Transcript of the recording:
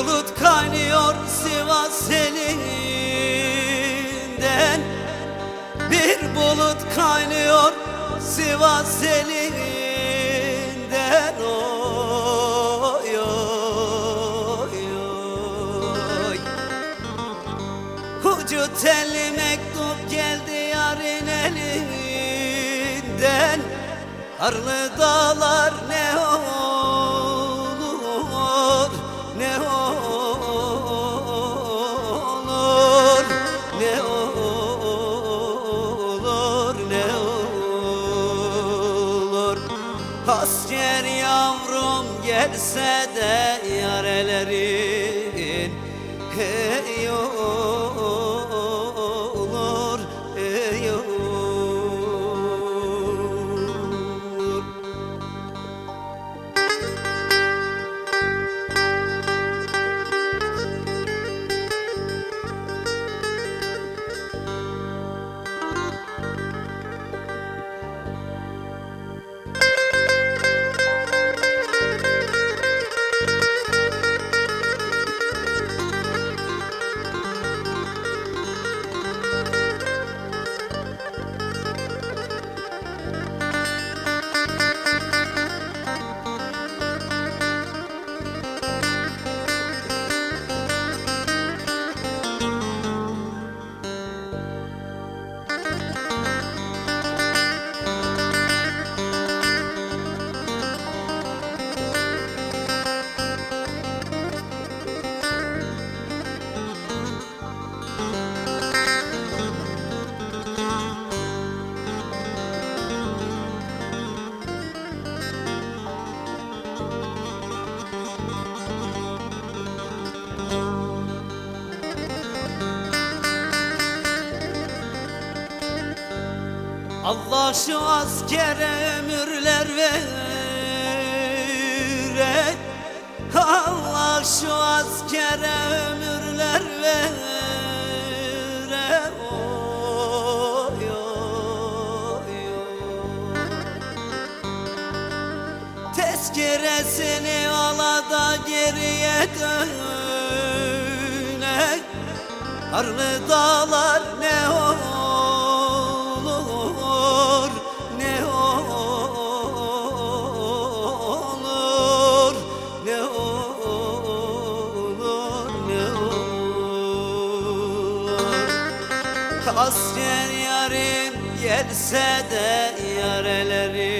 bulut kaynıyor Sivas elinden. Bir bulut kaynıyor Sivas elinden. Oy, oy, oy. Ucu telli mektup geldi yarın elinden. Karlı dağlar ne olur Asker yavrum gelse de yarelerin hey Allah şu askere ömürler vere Allah şu askere ömürler vere oy, oy, oy. Tezkeresini ala da geriye döne Karlı dağlar ne olur Asker yarim gelse de yarelerim